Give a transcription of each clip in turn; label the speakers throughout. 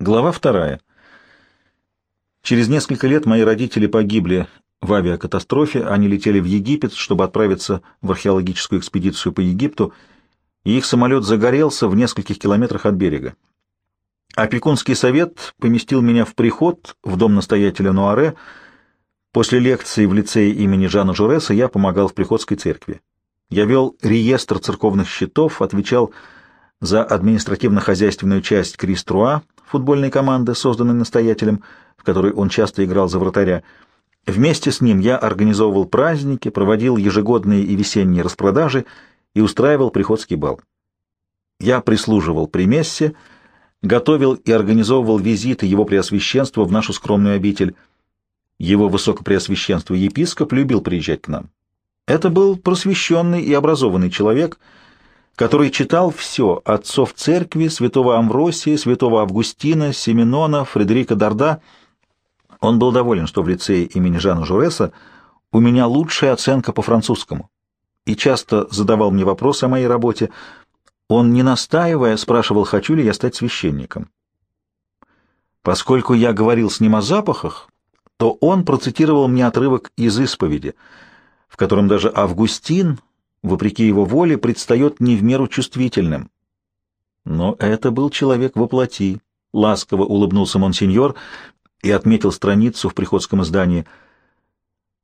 Speaker 1: Глава вторая. Через несколько лет мои родители погибли в авиакатастрофе. Они летели в Египет, чтобы отправиться в археологическую экспедицию по Египту, и их самолет загорелся в нескольких километрах от берега. Опекунский совет поместил меня в приход в дом настоятеля Нуаре. После лекции в лицее имени Жана Журеса я помогал в приходской церкви. Я вел реестр церковных счетов, отвечал за административно-хозяйственную часть Криструа, футбольной команды, созданной настоятелем, в которой он часто играл за вратаря. Вместе с ним я организовывал праздники, проводил ежегодные и весенние распродажи и устраивал приходский бал. Я прислуживал при мессе, готовил и организовывал визиты его преосвященства в нашу скромную обитель. Его высокопреосвященство епископ любил приезжать к нам. Это был просвещенный и образованный человек — который читал все отцов церкви, святого Амвросия, святого Августина, Семенона, Фредерика Дарда. Он был доволен, что в лицее имени Жана Журеса у меня лучшая оценка по французскому, и часто задавал мне вопросы о моей работе. Он, не настаивая, спрашивал, хочу ли я стать священником. Поскольку я говорил с ним о запахах, то он процитировал мне отрывок из исповеди, в котором даже Августин, вопреки его воле, предстает не в меру чувствительным. Но это был человек во плоти. Ласково улыбнулся монсеньор и отметил страницу в приходском издании.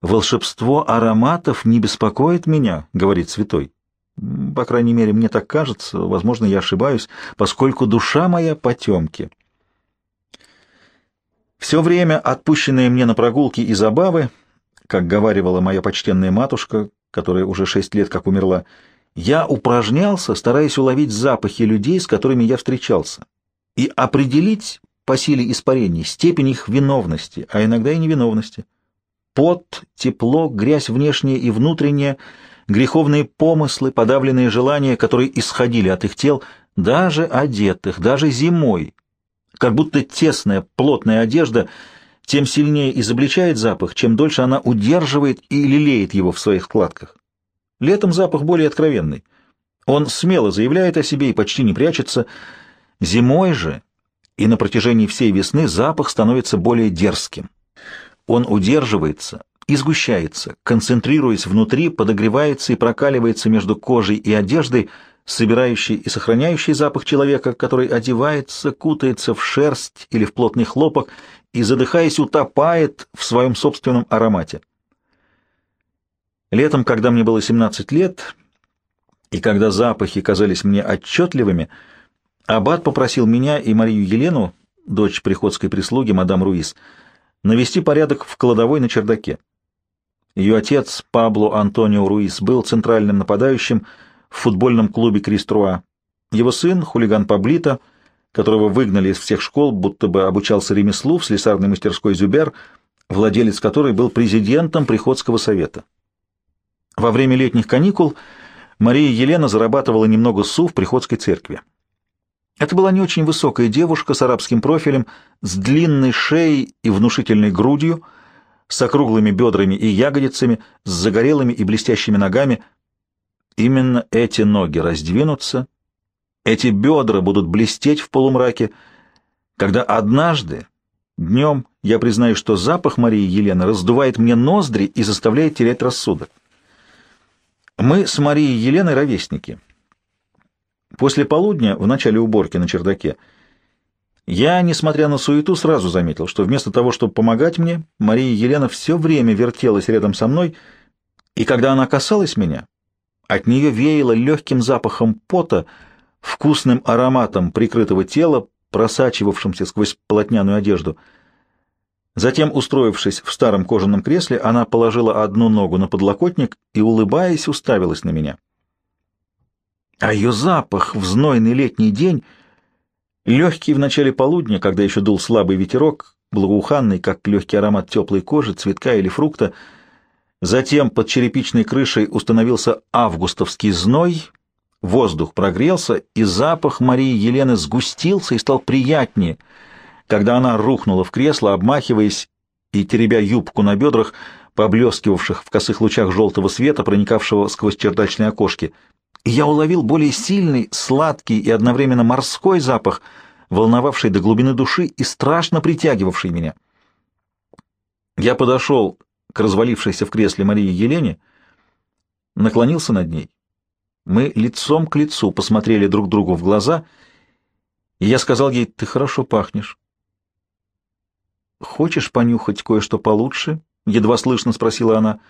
Speaker 1: «Волшебство ароматов не беспокоит меня», — говорит святой. «По крайней мере, мне так кажется, возможно, я ошибаюсь, поскольку душа моя потемки». Все время, отпущенное мне на прогулки и забавы, как говаривала моя почтенная матушка, которая уже шесть лет как умерла, я упражнялся, стараясь уловить запахи людей, с которыми я встречался, и определить по силе испарений степень их виновности, а иногда и невиновности. Пот, тепло, грязь внешняя и внутренняя, греховные помыслы, подавленные желания, которые исходили от их тел, даже одетых, даже зимой, как будто тесная, плотная одежда — тем сильнее изобличает запах, чем дольше она удерживает и лелеет его в своих складках. Летом запах более откровенный. Он смело заявляет о себе и почти не прячется. Зимой же и на протяжении всей весны запах становится более дерзким. Он удерживается и сгущается, концентрируясь внутри, подогревается и прокаливается между кожей и одеждой, собирающий и сохраняющий запах человека, который одевается, кутается в шерсть или в плотный хлопок и, задыхаясь, утопает в своем собственном аромате. Летом, когда мне было 17 лет, и когда запахи казались мне отчетливыми, Аббат попросил меня и Марию Елену, дочь приходской прислуги, мадам Руис, навести порядок в кладовой на чердаке. Ее отец, Пабло Антонио Руис, был центральным нападающим в футбольном клубе Криструа. Его сын, хулиган Паблито, которого выгнали из всех школ, будто бы обучался ремеслу в слесарной мастерской Зюбер, владелец которой был президентом Приходского совета. Во время летних каникул Мария Елена зарабатывала немного су в Приходской церкви. Это была не очень высокая девушка с арабским профилем, с длинной шеей и внушительной грудью, с округлыми бедрами и ягодицами, с загорелыми и блестящими ногами. Именно эти ноги раздвинутся, эти бедра будут блестеть в полумраке, когда однажды, днем, я признаю, что запах Марии Елены раздувает мне ноздри и заставляет терять рассудок. Мы с Марией Еленой ровесники. После полудня, в начале уборки на чердаке, я, несмотря на суету, сразу заметил, что вместо того, чтобы помогать мне, Мария Елена все время вертелась рядом со мной, и когда она касалась меня, от нее веяло легким запахом пота, вкусным ароматом прикрытого тела, просачивавшимся сквозь полотняную одежду. Затем, устроившись в старом кожаном кресле, она положила одну ногу на подлокотник и, улыбаясь, уставилась на меня. А ее запах в знойный летний день, легкий в начале полудня, когда еще дул слабый ветерок, благоуханный, как легкий аромат теплой кожи, цветка или фрукта, затем под черепичной крышей установился августовский зной, Воздух прогрелся, и запах Марии Елены сгустился и стал приятнее, когда она рухнула в кресло, обмахиваясь и теребя юбку на бедрах, поблескивавших в косых лучах желтого света, проникавшего сквозь чердачные окошки. И я уловил более сильный, сладкий и одновременно морской запах, волновавший до глубины души и страшно притягивавший меня. Я подошел к развалившейся в кресле Марии Елене, наклонился над ней. Мы лицом к лицу посмотрели друг другу в глаза, и я сказал ей, «Ты хорошо пахнешь». «Хочешь понюхать кое-что получше?» — едва слышно спросила она.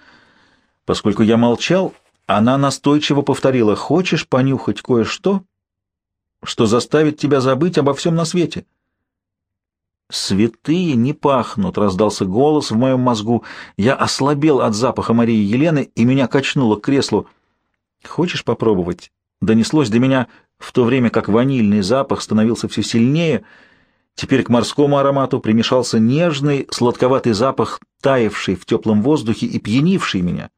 Speaker 1: Поскольку я молчал, она настойчиво повторила, «Хочешь понюхать кое-что, что заставит тебя забыть обо всем на свете?» «Святые не пахнут», — раздался голос в моем мозгу. Я ослабел от запаха Марии Елены, и меня качнуло к креслу. «Хочешь попробовать?» Донеслось до меня в то время, как ванильный запах становился все сильнее. Теперь к морскому аромату примешался нежный, сладковатый запах, таявший в теплом воздухе и пьянивший меня.